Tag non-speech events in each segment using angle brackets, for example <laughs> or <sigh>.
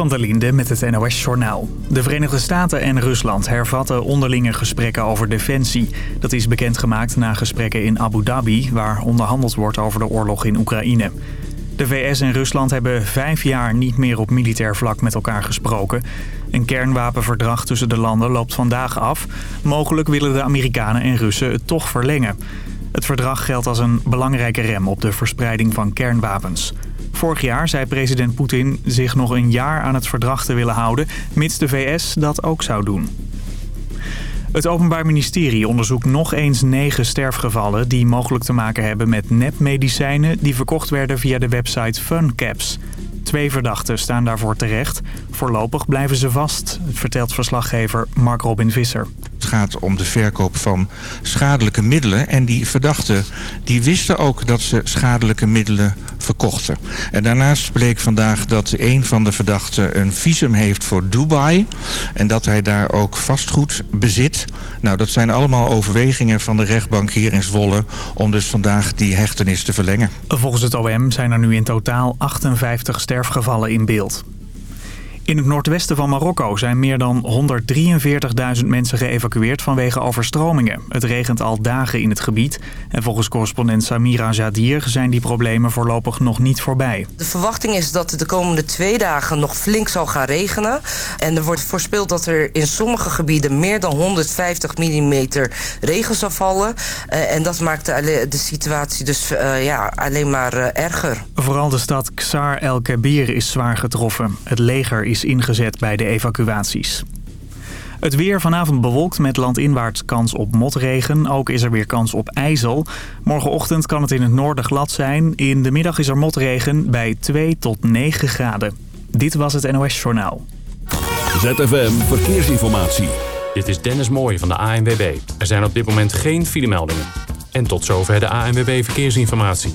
Van der Linde met het NOS-journaal. De Verenigde Staten en Rusland hervatten onderlinge gesprekken over defensie. Dat is bekendgemaakt na gesprekken in Abu Dhabi... waar onderhandeld wordt over de oorlog in Oekraïne. De VS en Rusland hebben vijf jaar niet meer op militair vlak met elkaar gesproken. Een kernwapenverdrag tussen de landen loopt vandaag af. Mogelijk willen de Amerikanen en Russen het toch verlengen. Het verdrag geldt als een belangrijke rem op de verspreiding van kernwapens. Vorig jaar zei president Poetin zich nog een jaar aan het verdrag te willen houden... mits de VS dat ook zou doen. Het Openbaar Ministerie onderzoekt nog eens negen sterfgevallen... die mogelijk te maken hebben met nepmedicijnen... die verkocht werden via de website FunCaps. Twee verdachten staan daarvoor terecht. Voorlopig blijven ze vast, vertelt verslaggever Mark Robin Visser. Het gaat om de verkoop van schadelijke middelen. En die verdachten die wisten ook dat ze schadelijke middelen verkochten. En daarnaast bleek vandaag dat een van de verdachten een visum heeft voor Dubai. En dat hij daar ook vastgoed bezit. Nou, dat zijn allemaal overwegingen van de rechtbank hier in Zwolle... om dus vandaag die hechtenis te verlengen. Volgens het OM zijn er nu in totaal 58 sterfgevallen in beeld. In het noordwesten van Marokko zijn meer dan 143.000 mensen geëvacueerd vanwege overstromingen. Het regent al dagen in het gebied. En volgens correspondent Samira Zadir zijn die problemen voorlopig nog niet voorbij. De verwachting is dat het de komende twee dagen nog flink zal gaan regenen. En er wordt voorspeld dat er in sommige gebieden meer dan 150 mm regen zal vallen. Uh, en dat maakt de, situatie dus uh, ja, alleen maar uh, erger. Vooral de stad Ksar El Kabir is zwaar getroffen. Het leger is is ingezet bij de evacuaties. Het weer vanavond bewolkt met landinwaarts kans op motregen. Ook is er weer kans op ijzel. Morgenochtend kan het in het noorden glad zijn. In de middag is er motregen bij 2 tot 9 graden. Dit was het NOS Journaal. ZFM Verkeersinformatie. Dit is Dennis Mooij van de ANWB. Er zijn op dit moment geen filemeldingen. En tot zover de ANWB Verkeersinformatie.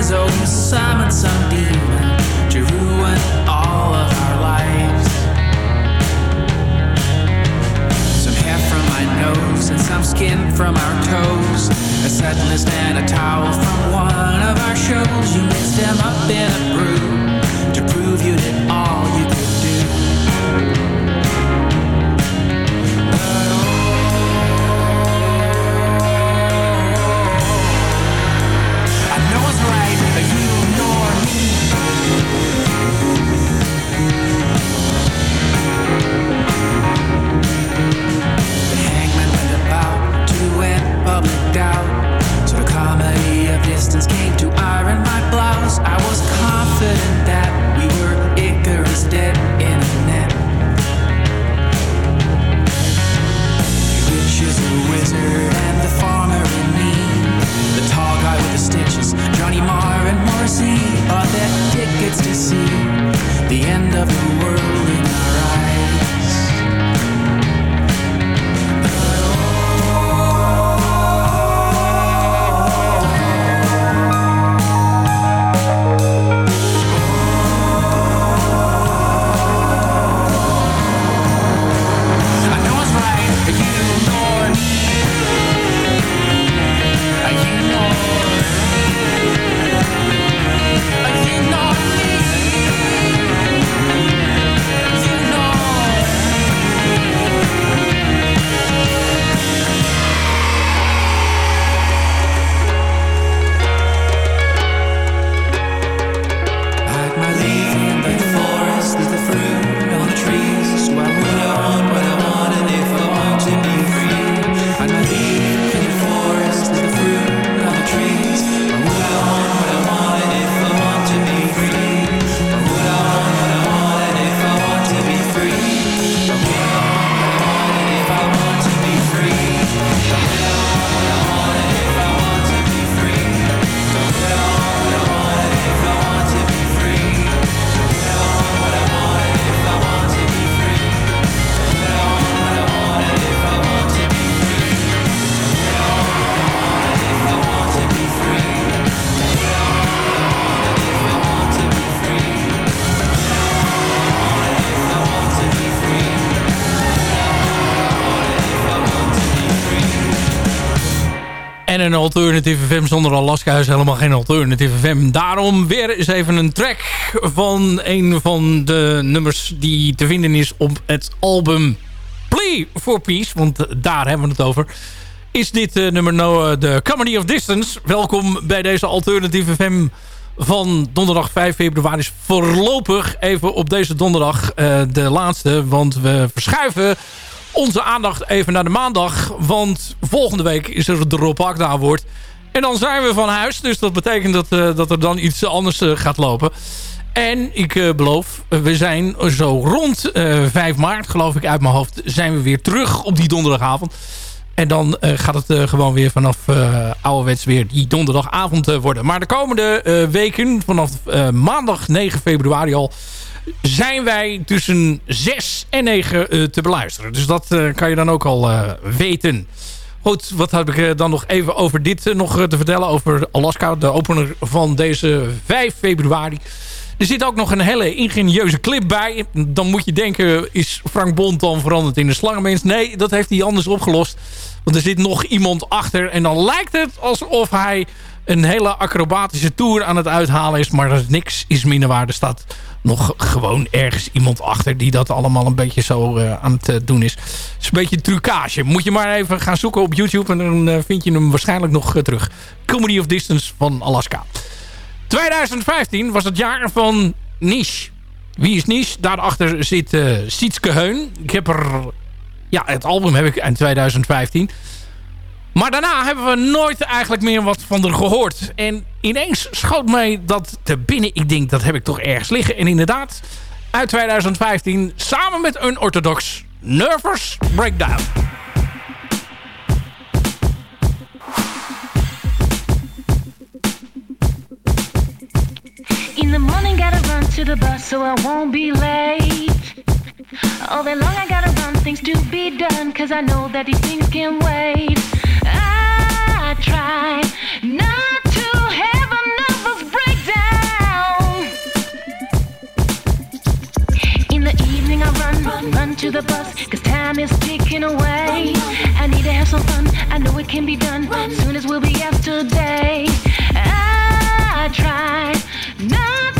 eyes, oh, summon some demon to ruin all of our lives. Some hair from my nose and some skin from our toes, a set list and a towel from one of our shows. You mix them up in a En een alternatieve FM zonder Alaska is helemaal geen alternatieve FM. Daarom weer eens even een track van een van de nummers die te vinden is op het album Plea for Peace. Want daar hebben we het over. Is dit uh, nummer nou de Comedy of Distance. Welkom bij deze alternatieve FM van donderdag 5 februari. Is voorlopig even op deze donderdag uh, de laatste. Want we verschuiven onze aandacht even naar de maandag. Want volgende week is er de Rob Akda wordt. En dan zijn we van huis. Dus dat betekent dat, uh, dat er dan iets anders uh, gaat lopen. En ik uh, beloof, we zijn zo rond 5 maart, geloof ik uit mijn hoofd... zijn we weer terug op die donderdagavond. En dan gaat het gewoon weer vanaf ouderwets weer die donderdagavond worden. Maar de komende weken, vanaf maandag 9 februari al zijn wij tussen 6 en 9 uh, te beluisteren. Dus dat uh, kan je dan ook al uh, weten. Goed, wat heb ik dan nog even over dit nog te vertellen. Over Alaska, de opener van deze 5 februari. Er zit ook nog een hele ingenieuze clip bij. Dan moet je denken, is Frank Bond dan veranderd in een slangenmens? Nee, dat heeft hij anders opgelost. Want er zit nog iemand achter. En dan lijkt het alsof hij een hele acrobatische tour aan het uithalen is. Maar niks is minder. Er staat nog gewoon ergens iemand achter die dat allemaal een beetje zo uh, aan het uh, doen is. Het is een beetje trucage. Moet je maar even gaan zoeken op YouTube en dan uh, vind je hem waarschijnlijk nog terug. Comedy of Distance van Alaska. 2015 was het jaar van Niche. Wie is Niche? Daarachter zit Sietske Heun. Ik heb er... Ja, het album heb ik in 2015. Maar daarna hebben we nooit eigenlijk meer wat van er gehoord. En ineens schoot mij dat te binnen. Ik denk, dat heb ik toch ergens liggen. En inderdaad, uit 2015, samen met een orthodox Nervous Breakdown. In the morning gotta run to the bus so I won't be late. All day long I gotta run things to be done Cause I know that these things can wait Soon as we'll be yesterday. I try not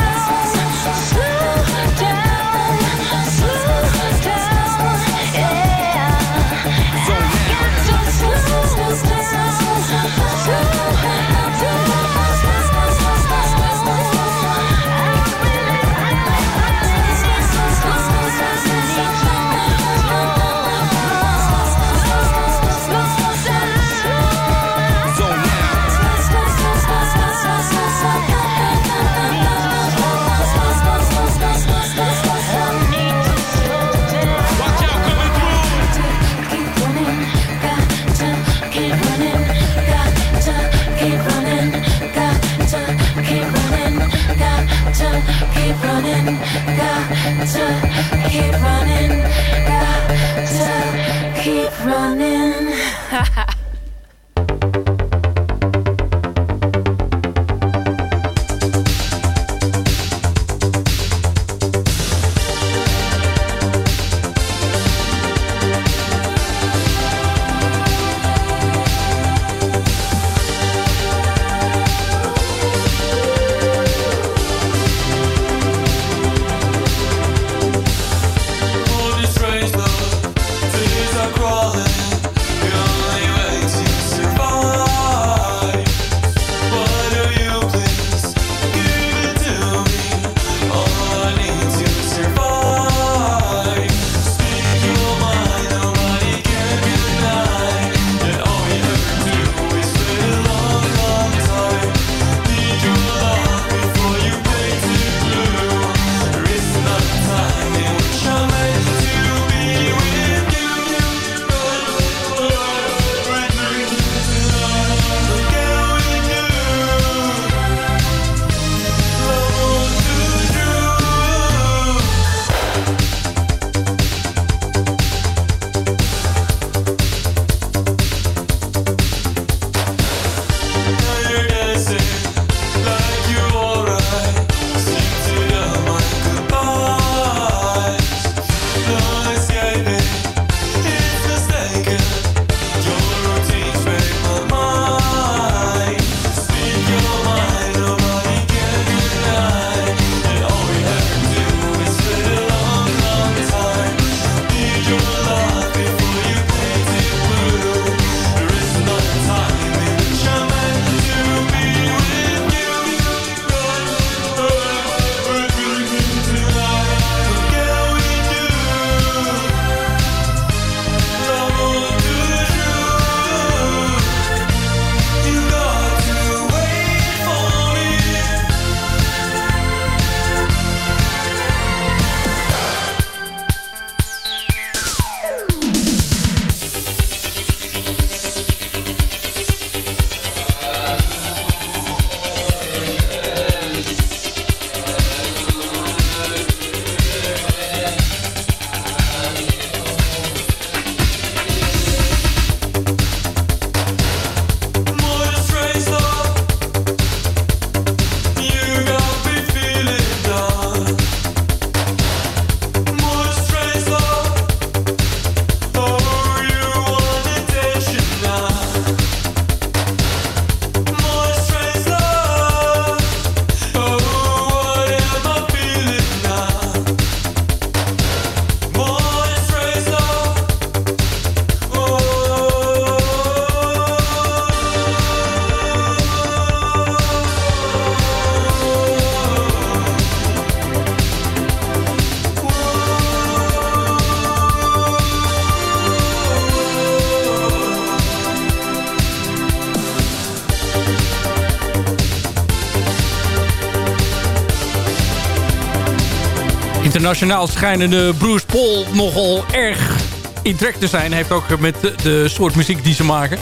Internationaal schijnende Bruce Paul nogal erg in trek te zijn. Heeft ook met de, soort muziek die ze maken.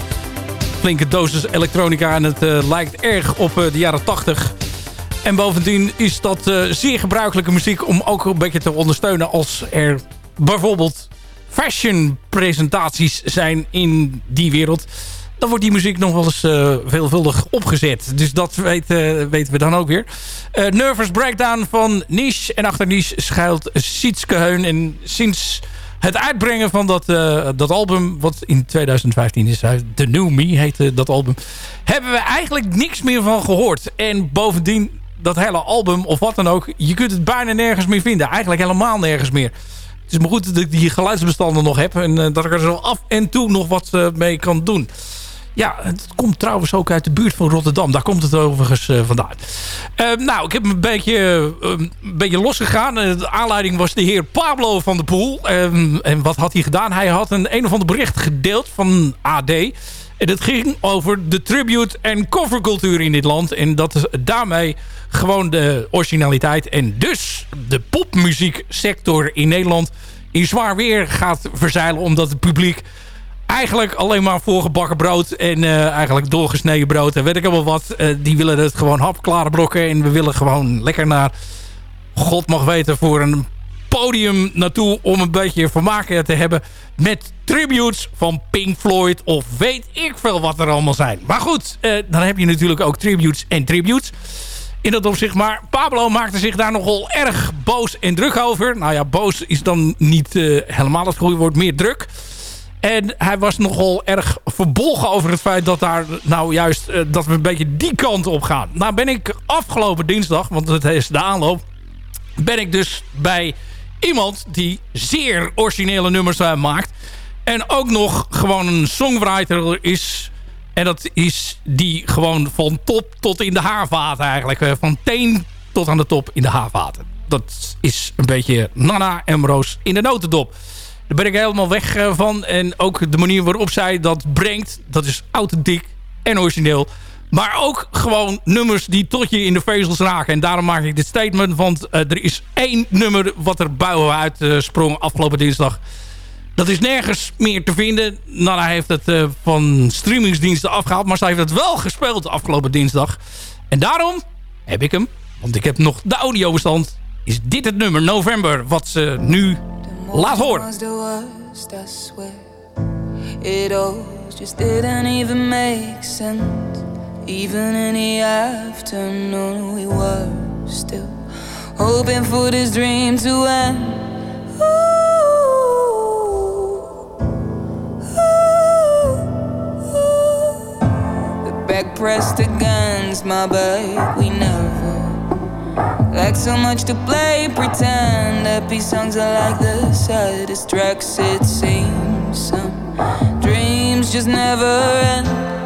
Flinke dosis elektronica en het uh, lijkt erg op uh, de jaren 80. En bovendien is dat uh, zeer gebruikelijke muziek om ook een beetje te ondersteunen als er bijvoorbeeld fashion presentaties zijn in die wereld dan wordt die muziek nog wel eens uh, veelvuldig opgezet. Dus dat weet, uh, weten we dan ook weer. Uh, Nervous Breakdown van Niche. En achter Niche schuilt Sietske Heun. En sinds het uitbrengen van dat, dat album... wat in 2015 is uit The New Me heette dat album... hebben we eigenlijk niks meer van gehoord. En bovendien dat hele album of wat dan ook... je kunt het bijna nergens meer vinden. Eigenlijk helemaal nergens meer. Het is maar goed dat ik die geluidsbestanden nog heb... en dat ik er zo af en toe nog wat mee kan doen. Ja, het komt trouwens ook uit de buurt van Rotterdam. Daar komt het overigens uh, vandaan. Uh, nou, ik heb een beetje, uh, een beetje losgegaan. de aanleiding was de heer Pablo van der Poel. Ehm, en wat had hij gedaan? Hij had een een of ander bericht gedeeld van AD. En het ging over de tribute- en covercultuur in dit land. En dat daarmee gewoon de originaliteit. En dus de popmuzieksector in Nederland in zwaar weer gaat verzeilen. Omdat het publiek eigenlijk alleen maar voorgebakken brood en uh, eigenlijk doorgesneden brood en weet ik allemaal wat. Uh, die willen het gewoon hapklare brokken en we willen gewoon lekker naar, god mag weten, voor een podium naartoe om een beetje vermaak te hebben met tributes van Pink Floyd of weet ik veel wat er allemaal zijn. Maar goed, eh, dan heb je natuurlijk ook tributes en tributes in dat opzicht. Maar Pablo maakte zich daar nogal erg boos en druk over. Nou ja, boos is dan niet helemaal het goede woord, meer druk. En hij was nogal erg verbolgen over het feit dat daar nou juist uh, dat we een beetje die kant op gaan. Nou ben ik afgelopen dinsdag, want het is de aanloop, ben ik dus bij iemand die zeer originele nummers uh, maakt. En ook nog gewoon een songwriter is. En dat is die gewoon van top tot in de haarvaten eigenlijk. Uh, van teen tot aan de top in de haarvaten. Dat is een beetje Nana en Roos in de notendop. Daar ben ik helemaal weg uh, van. En ook de manier waarop zij dat brengt. Dat is authentiek en origineel. Maar ook gewoon nummers die tot je in de vezels raken. En daarom maak ik dit statement. Want uh, er is één nummer wat er buiten uit uh, sprong afgelopen dinsdag. Dat is nergens meer te vinden. Nou, hij heeft het van streamingsdiensten afgehaald. Maar zij heeft het wel gespeeld afgelopen dinsdag. En daarom heb ik hem. Want ik heb nog de audiobestand. Is dit het nummer, November, wat ze nu laat horen. It all just didn't even make sense. Even in the afternoon, we were still hoping for this dream to end. Ooh, ooh, ooh. The back pressed against my back, we never like so much to play pretend. Happy songs are like the saddest tracks, it seems. Some dreams just never end.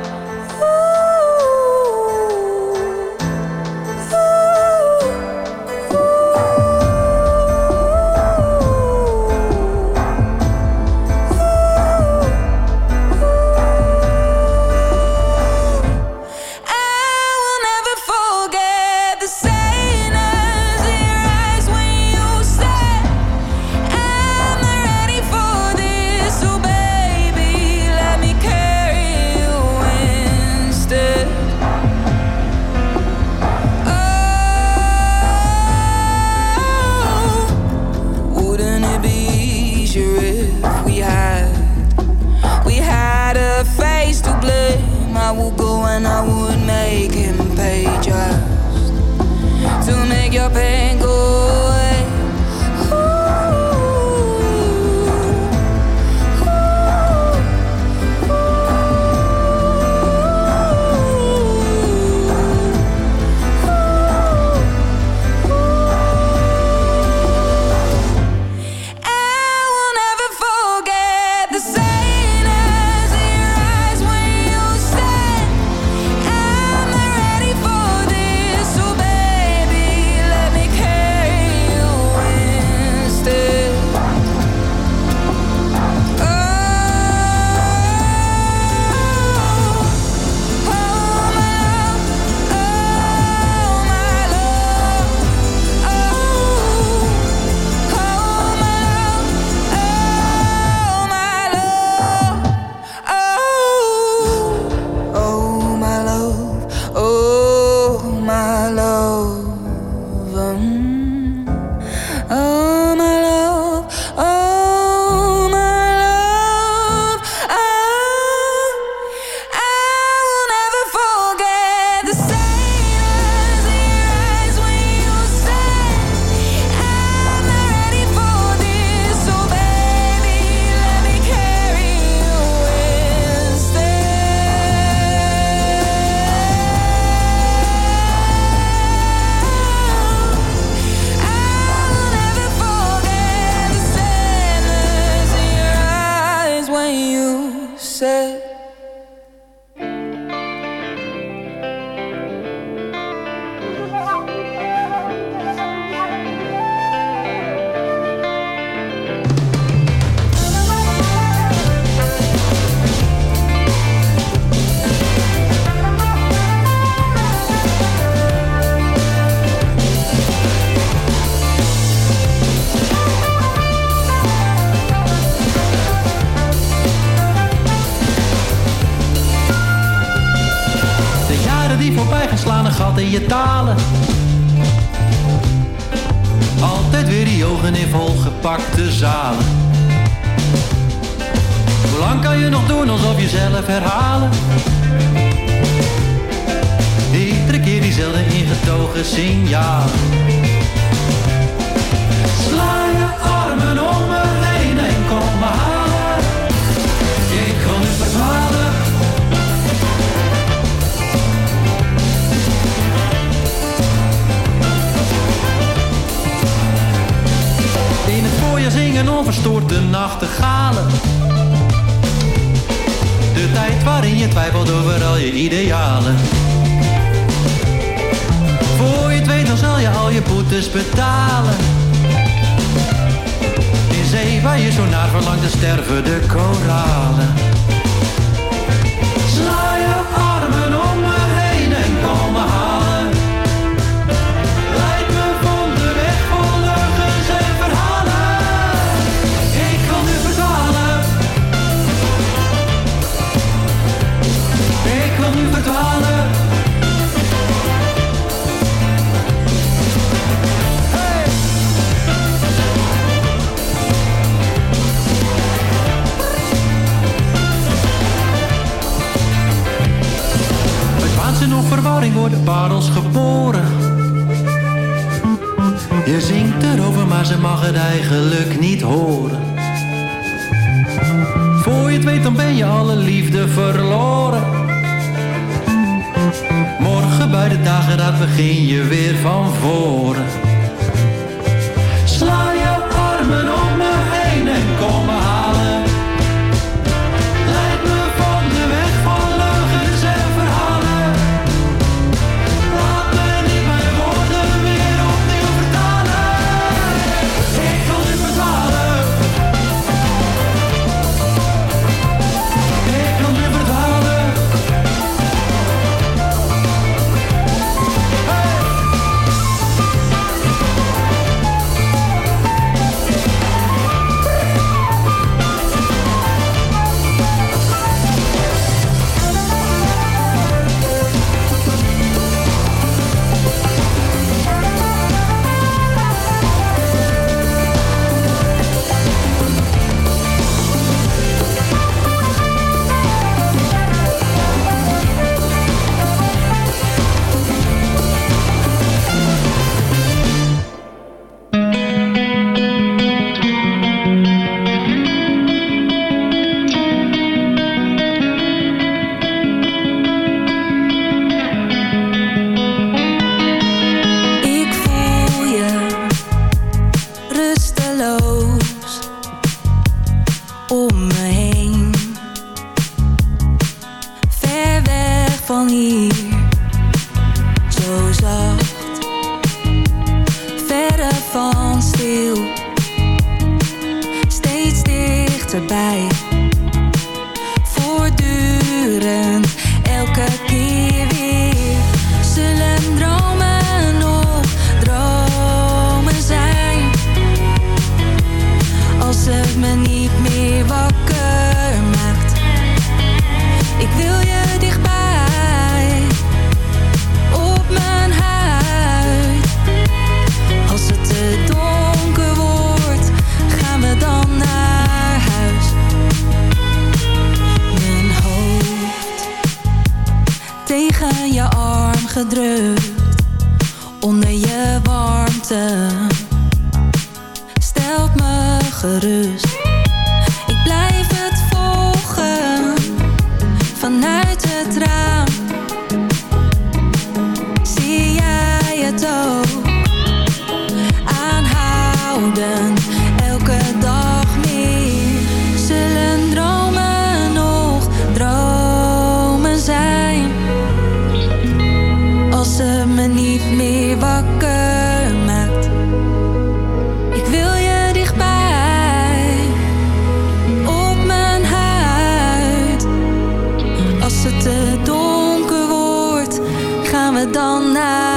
Dan naar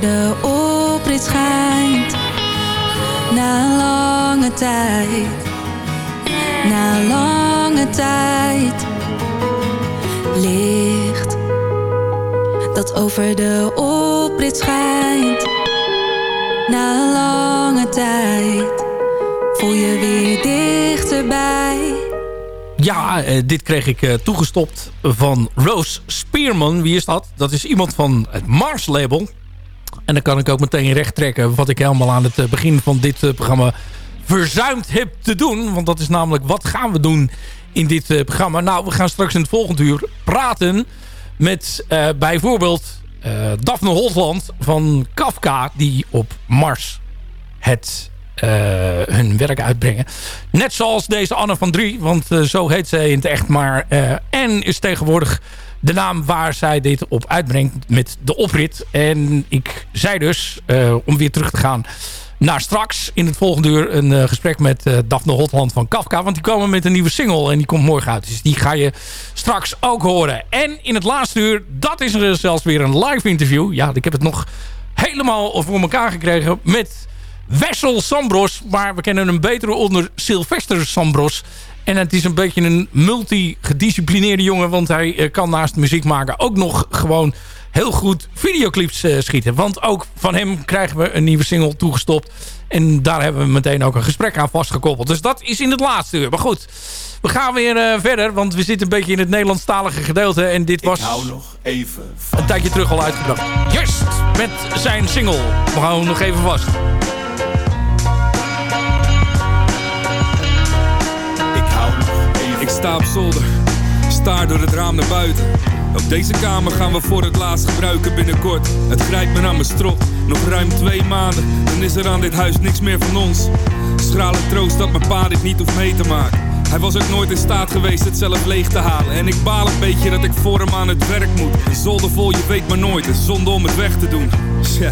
de oprit schijnt. Na lange tijd, na lange tijd. Licht dat over de oprit schijnt. Na lange tijd voel je weer dichterbij. Ja, eh, dit kreeg ik eh, toegestopt van Rose Spearman. Wie is dat? Dat is iemand van het Mars label. En dan kan ik ook meteen recht trekken wat ik helemaal aan het eh, begin van dit eh, programma verzuimd heb te doen. Want dat is namelijk wat gaan we doen in dit eh, programma. Nou, we gaan straks in het volgende uur praten met bijvoorbeeld eh, Daphne Holtland van Kafka... die op Mars het hun werk uitbrengen. Net zoals deze Anne van Drie, want zo heet zij in het echt. Maar eh N is tegenwoordig de naam waar zij dit op uitbrengt met de oprit. En ik zei dus, eh, om weer terug te gaan naar straks in het volgende uur... een eh, gesprek met eh, Daphne Hotland van Kafka. Want die komen met een nieuwe single en die komt morgen uit. Dus die ga je straks ook horen. En in het laatste uur, dat is er zelfs weer een live interview. Ja, ik heb het nog helemaal voor elkaar gekregen met... Wessel Sambros, maar we kennen hem beter onder Sylvester Sambros. En het is een beetje een multi-gedisciplineerde jongen... want hij eh, kan naast muziek maken ook nog gewoon heel goed videoclips eh, schieten. Want ook van hem krijgen we een nieuwe single toegestopt. En daar hebben we meteen ook een gesprek aan vastgekoppeld. Dus dat is in het laatste uur. Maar goed, we gaan weer eh, verder, want we zitten een beetje in het Nederlandstalige gedeelte. En dit was nog even een tijdje terug al uitgebracht. Just met zijn single. We houden nog even vast. Ik sta op zolder, staar door het raam naar buiten. Ook deze kamer gaan we voor het laatst gebruiken binnenkort. Het grijpt me naar mijn strot, nog ruim twee maanden. Dan is er aan dit huis niks meer van ons. Schrale troost dat mijn pa dit niet hoeft mee te maken. Hij was ook nooit in staat geweest het zelf leeg te halen. En ik baal een beetje dat ik voor hem aan het werk moet. Een zolder vol, je weet maar nooit, een zonde om het weg te doen. Tja,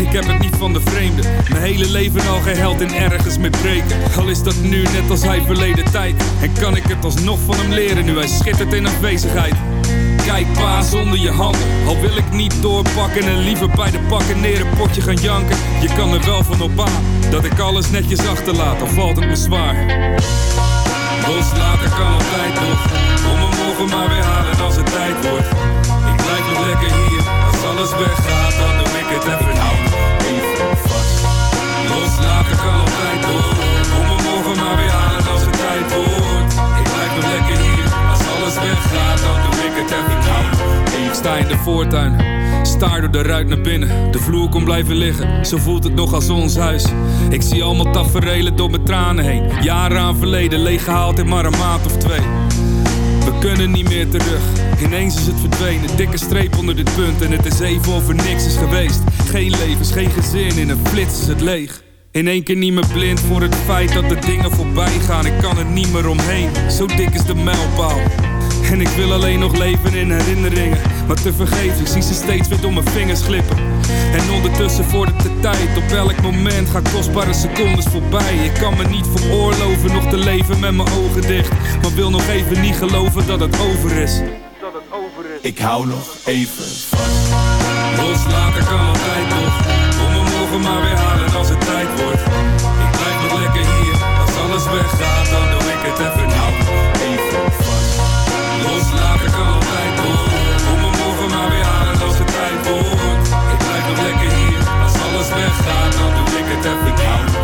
ik heb het niet van de vreemde. Mijn hele leven al geen held in ergens mee breken. Al is dat nu net als hij verleden tijd. En kan ik het alsnog van hem leren nu hij schittert in afwezigheid. Kijk pa, zonder je handen. Al wil ik niet doorpakken en liever bij de pakken neer een potje gaan janken. Je kan er wel van op aan dat ik alles netjes achterlaat, al valt het me zwaar. Loslaten kan altijd nog. Kom me morgen maar weer halen als het tijd wordt. Ik blijf nog lekker hier. Als alles weggaat, dan doe ik het even niet. Even vast. Loslaten kan altijd nog. Kom me morgen maar weer halen als het tijd wordt. Ik blijf nog lekker hier. Als alles weggaat, dan doe ik het even sta in de voortuin. Staar door de ruit naar binnen. De vloer kon blijven liggen. Zo voelt het nog als ons huis. Ik zie allemaal taferelen door mijn tranen heen. Jaren aan verleden, leeggehaald in maar een maand of twee. We kunnen niet meer terug. Ineens is het verdwenen. Dikke streep onder dit punt. En het is even of er niks is geweest. Geen levens, geen gezin. In een flits is het leeg. In één keer niet meer blind voor het feit dat de dingen voorbij gaan. Ik kan er niet meer omheen. Zo dik is de mijlpaal. En ik wil alleen nog leven in herinneringen. Maar te vergeefs, ik zie ze steeds weer door mijn vingers glippen. En ondertussen vordert de tijd. Op elk moment gaan kostbare secondes voorbij. Ik kan me niet veroorloven nog te leven met mijn ogen dicht. Maar wil nog even niet geloven dat het over is. Ik hou nog even vast. Loslaten kan altijd nog. Kom me morgen maar weer halen als het tijd wordt. Ik blijf nog lekker hier. Als alles weggaat, dan doe ik het even nou. Dan doe ik het even nou.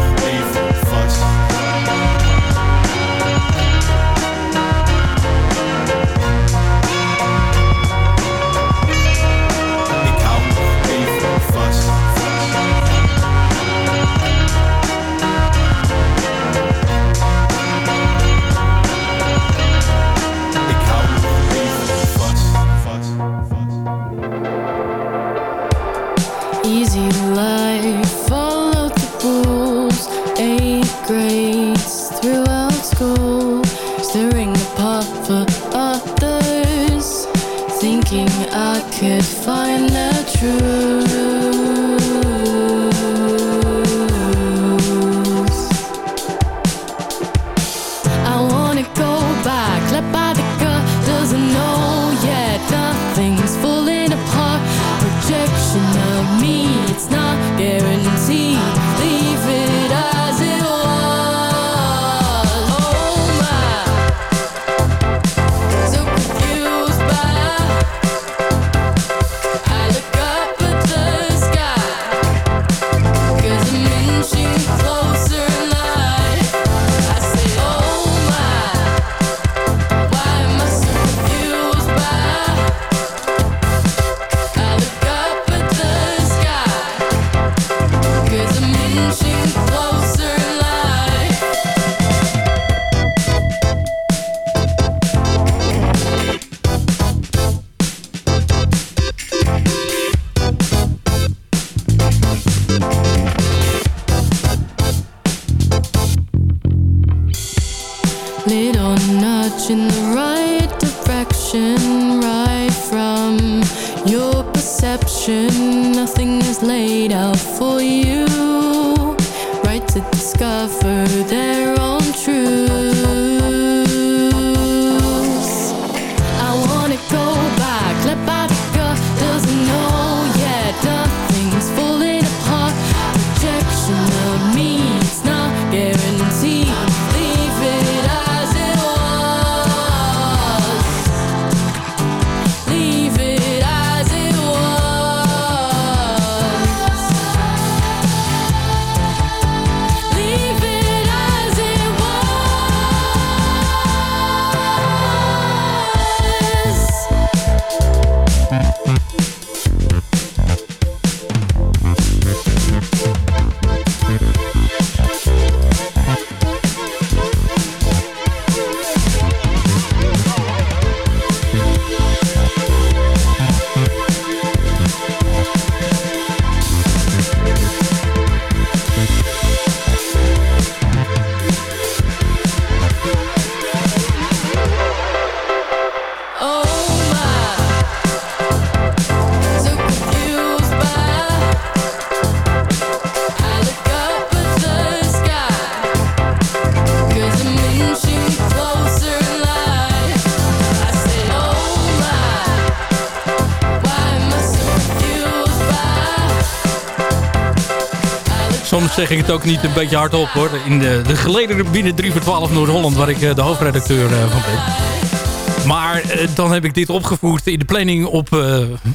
Zeg ik het ook niet een beetje hardop hoor. In de, de gelederen binnen 3 voor 12 Noord-Holland, waar ik eh, de hoofdredacteur eh, van ben. Maar eh, dan heb ik dit opgevoerd in de planning op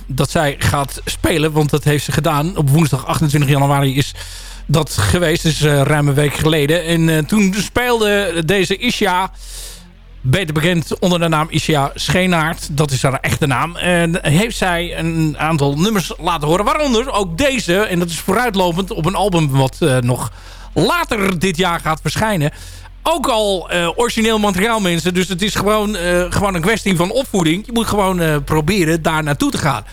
dat zij gaat spelen. Want dat heeft ze gedaan. Op woensdag 28 januari is dat geweest. Dus ruim een week geleden. En toen speelde deze Isha... Beter bekend onder de naam Isha Scheenaert. Dat is haar echte naam. En heeft zij een aantal nummers laten horen. Waaronder ook deze. En dat is vooruitlopend op een album wat eh, nog later dit jaar gaat verschijnen ook al eh, origineel materiaal mensen. Dus het is gewoon, eh, gewoon een kwestie van opvoeding. Je moet gewoon proberen daar naartoe te gaan.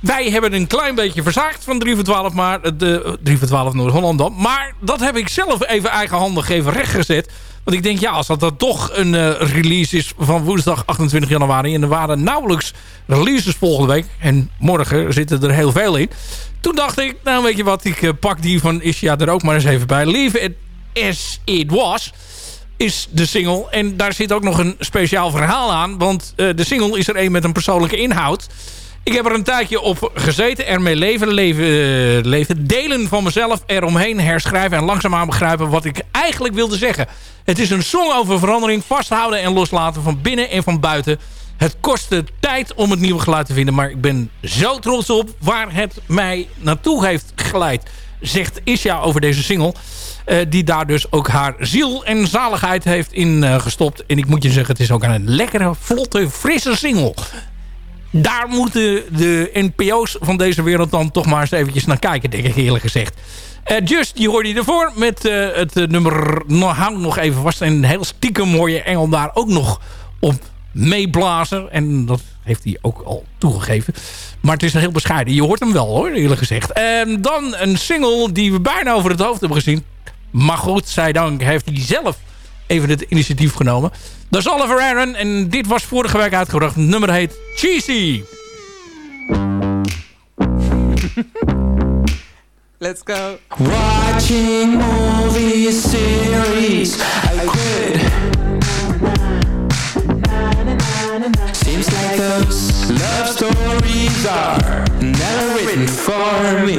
Wij hebben een klein beetje verzaagd van 3 voor 12, maar de 3 voor 12 Noord-Holland dan. Maar dat heb ik zelf even eigenhandig even rechtgezet. Want ik denk, ja, als dat dan toch een eh, release is van woensdag 28 januari... en er waren nauwelijks releases volgende week... en morgen zitten er heel veel in... toen dacht ik, nou weet je wat, ik eh, pak die van Isha er ook maar eens even bij. Leave it as it was is de single. En daar zit ook nog een speciaal verhaal aan. Want eh, de single is er een met een persoonlijke inhoud. Ik heb er een tijdje op gezeten. Ermee leven, leven, eh, leven. Delen van mezelf eromheen herschrijven. En langzaamaan begrijpen wat ik eigenlijk wilde zeggen. Het is een song over verandering. Vasthouden en loslaten van binnen en van buiten. Het kostte tijd om het nieuwe geluid te vinden. Maar ik ben zo trots op waar het mij naartoe heeft geleid. Zegt Isha over deze single. Uh, die daar dus ook haar ziel en zaligheid heeft in uh, gestopt. En ik moet je zeggen, het is ook een lekkere, vlotte, frisse single. Daar moeten de NPO's van deze wereld dan toch maar eens eventjes naar kijken, denk ik eerlijk gezegd. Uh, Just, die hoorde je ervoor met het nummer Hang nog even vast. En een heel stiekem mooie engel daar ook nog op meeblazen. En dat heeft hij ook al toegegeven. Maar het is heel bescheiden. Je hoort hem wel hoor, eerlijk gezegd. Dan een single die we bijna over het hoofd hebben gezien. Maar goed, zij dank heeft hij zelf even het initiatief genomen. Dat is Oliver Aaron en dit was vorige week uitgebracht. Het nummer heet Cheesy. <laughs> Let's go. Watching movies, series, I quit. Seems like those love stories are never written for me.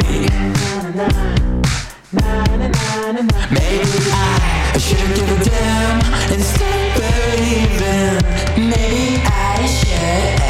Maybe I should give a damn and stop believing. Maybe I should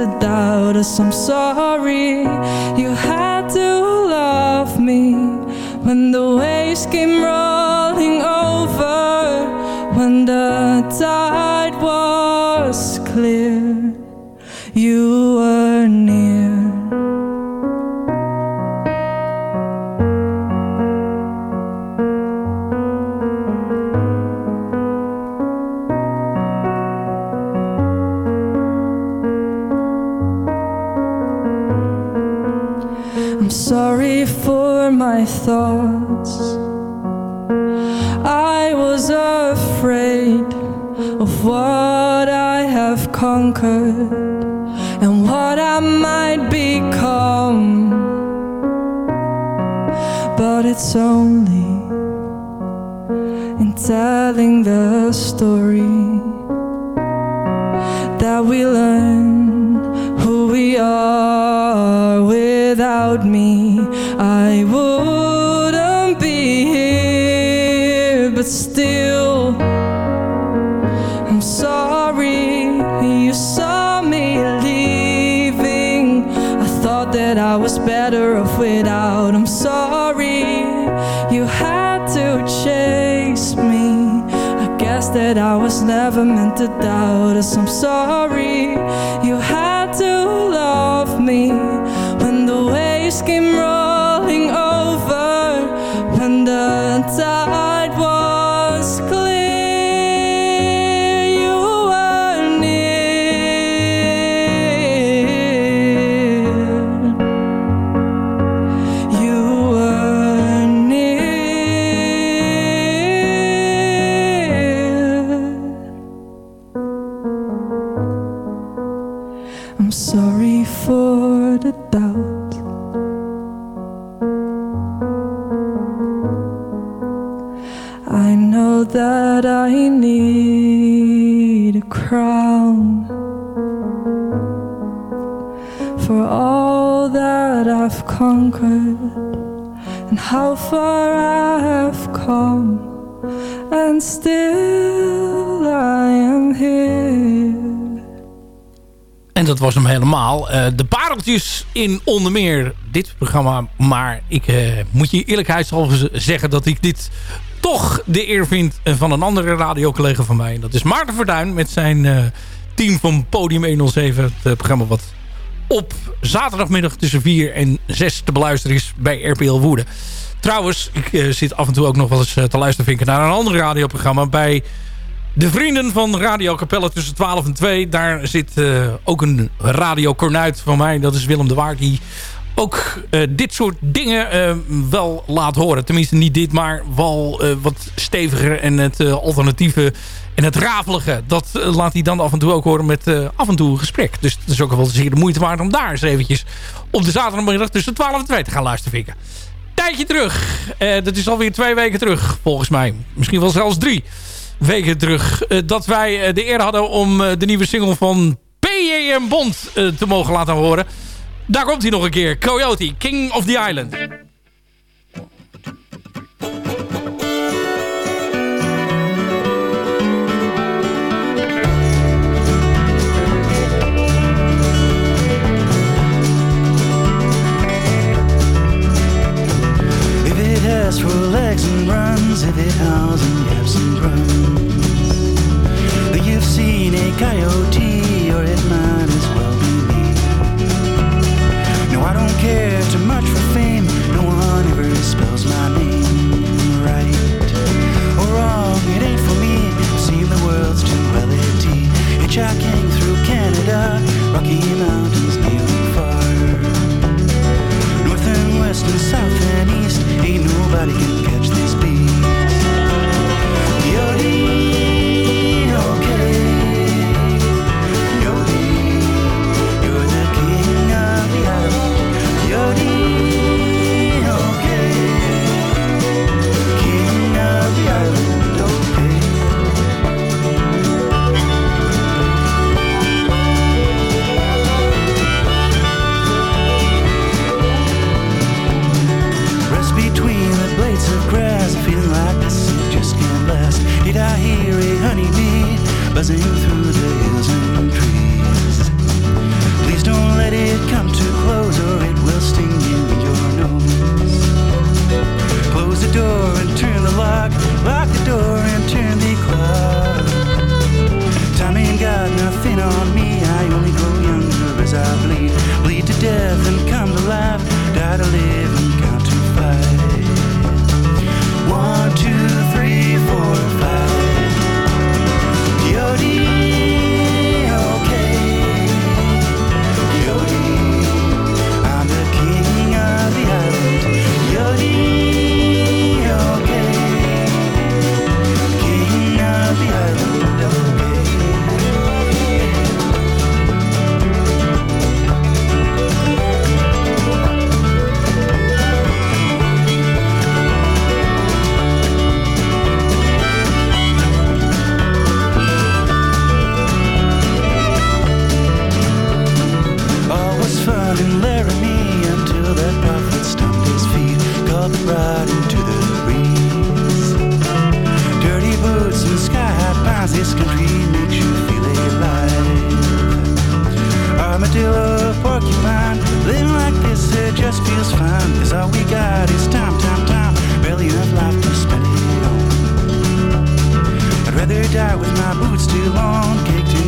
a doubt of some sort of what I have conquered and what I might become. But it's only in telling the story that we learn who we are without me. never meant to doubt us. I'm sorry. How far I have come, and still I am here. En dat was hem helemaal. Eh, de pareltjes in onder meer dit programma. Maar ik eh, moet je eerlijkheidshalve zeggen dat ik dit toch de eer vind van een andere radiocollega van mij. Dat is Maarten Verduin met zijn eh, team van Podium 107. Het programma wat op zaterdagmiddag tussen 4 en 6 te beluisteren is bij RPL Woerden. Trouwens, ik eh, zit af en toe ook nog wel eens eh, te luisteren vinken naar een ander radioprogramma bij de vrienden van Radio Capelle tussen 12 en 2. Daar zit eh, ook een radiokornuit van mij. Dat is Willem de Waard. Die ook dit soort dingen wel laat horen. Tenminste niet dit, maar wel wat steviger. En het alternatieve en het rafelige. Dat eh, laat hij dan af en toe ook horen met eh, af en toe een gesprek. Dus het is ook wel zeer de moeite waard om daar eens eventjes op de zaterdagmiddag tussen 12 en 2 te gaan luisteren. Tijdje terug. Eh, dat is alweer twee weken terug volgens mij. Misschien wel zelfs drie weken terug. dat wij de eer hadden om de nieuwe single van PJM Bond te mogen laten horen. Daar komt hij nog een keer. Coyote, King of the Island. It howls and yaps and grunts, then you've seen a coyote, or it might as well be me. No, I don't care too much for fame. No one ever spells my name right or wrong. It ain't for me. Seen the world's duality. Hitchhiking through Canada, Rocky Mountains near and far. North and west and south and east, ain't nobody can all we got is time, time, time, barely enough life to spend it on. I'd rather die with my boots too long, caked in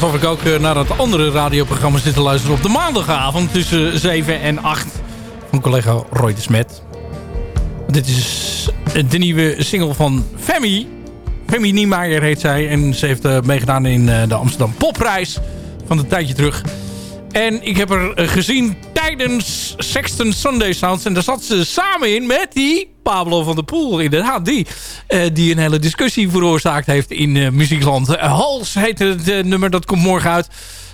Alsof ik ook eh, naar het andere radioprogramma zit te luisteren op de maandagavond tussen 7 en 8 van collega Roy de Smet. Dit is de nieuwe single van Femi. Femi Niemeyer heet zij en ze heeft eh, meegedaan in eh, de Amsterdam Popprijs van een tijdje terug. En ik heb eh, gezien tijdens Sexton Sunday Sounds. En daar zat ze samen in met die Pablo van der Poel. Inderdaad, die. eh, die een hele discussie veroorzaakt heeft in eh, muziekland. Eh, Hals heet het nummer, dat komt morgen uit.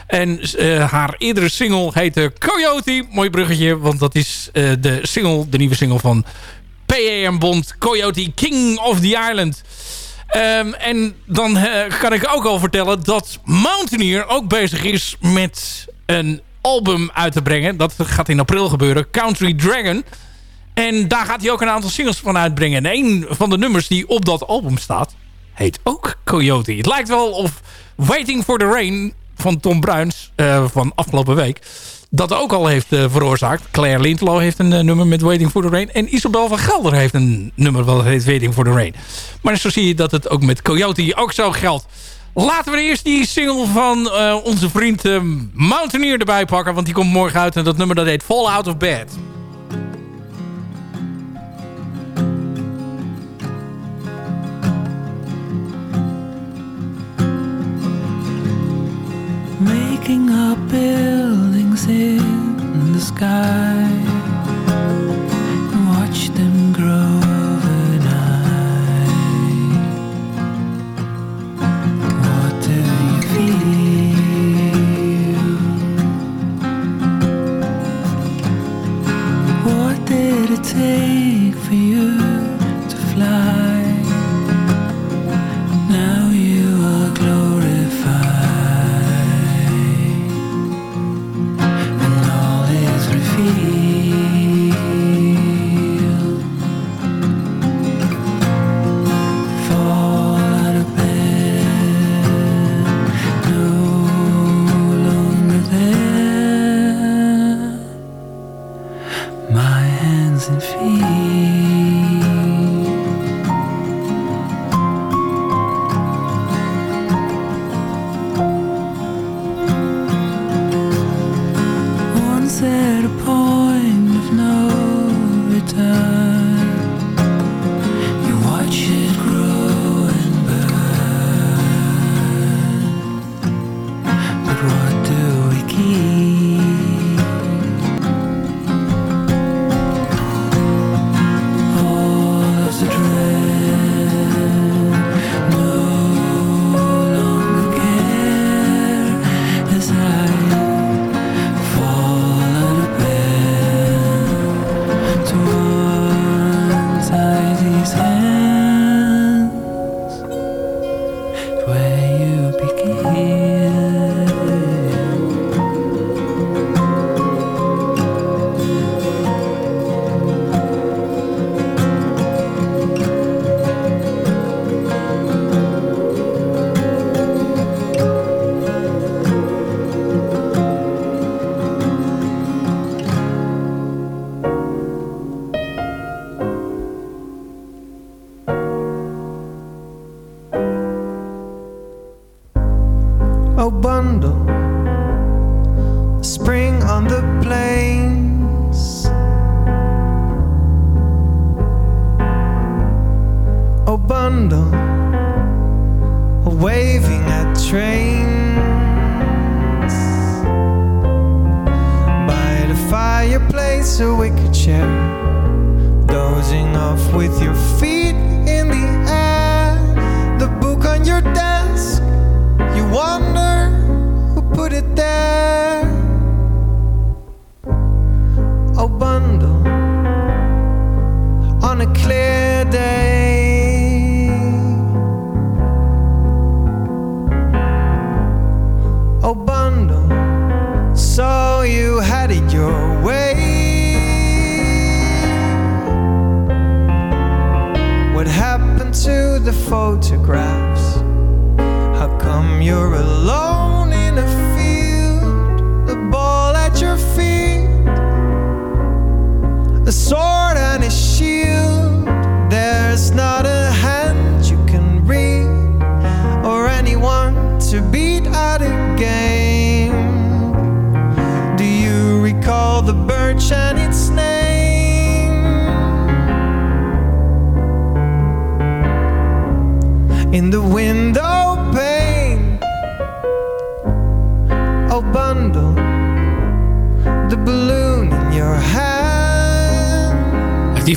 En haar eerdere single heette Coyote. Mooi bruggetje, want dat is de single, de nieuwe single van PAM Bond. Coyote, King of the Island. Ehm, en dan kan ik ook al vertellen dat Mountaineer ook bezig is met een album uit te brengen. Dat gaat in april gebeuren. Country Dragon. En daar gaat hij ook een aantal singles van uitbrengen. En een van de nummers die op dat album staat, heet ook Coyote. Het lijkt wel of Waiting for the Rain van Tom Bruins eh, van afgelopen week... dat ook al heeft eh, veroorzaakt. Claire Lintelo heeft een eh, nummer met Waiting for the Rain. En Isabel van Gelder heeft een nummer wat heet Waiting for the Rain. Maar zo zie je dat het ook met Coyote ook zo geldt. Laten we eerst die single van onze vriend Mountaineer erbij pakken. Want die komt morgen uit. En dat nummer dat heet Fall Out of Bed. Making up buildings in the sky.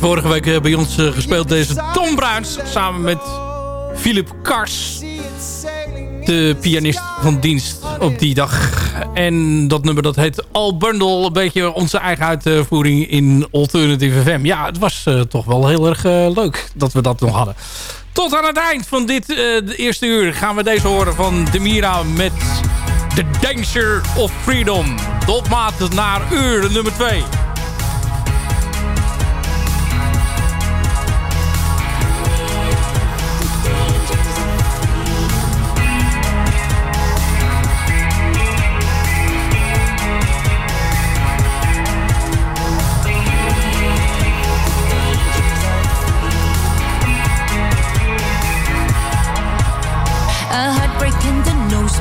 Vorige week eh, bij ons eh, gespeeld, deze Tom Bruins. Samen met Philip Kars. De pianist van dienst op die dag. En dat nummer dat heet All Bundle. Een beetje onze eigen uitvoering in Alternative FM. Ja, het was eh, toch wel heel erg leuk dat we dat nog hadden. Tot aan het eind van dit eerste uur gaan we deze horen van Demira met The Danger of Freedom. Opmaat naar uur nummer 2.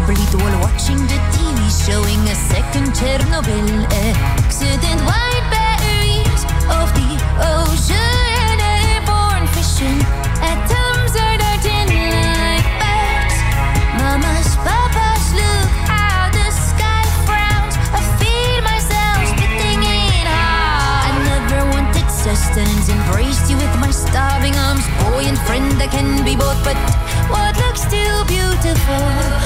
A nosebleed while watching the TV showing a second Chernobyl accident. Wide barriers of the ocean, airborne fishing. Atoms are darting like birds. Mamas, papas, look how the sky frowns. I feel myself spitting in half. I never wanted sustenance, embraced you with my starving arms. Boy and friend, I can be both, but what looks too beautiful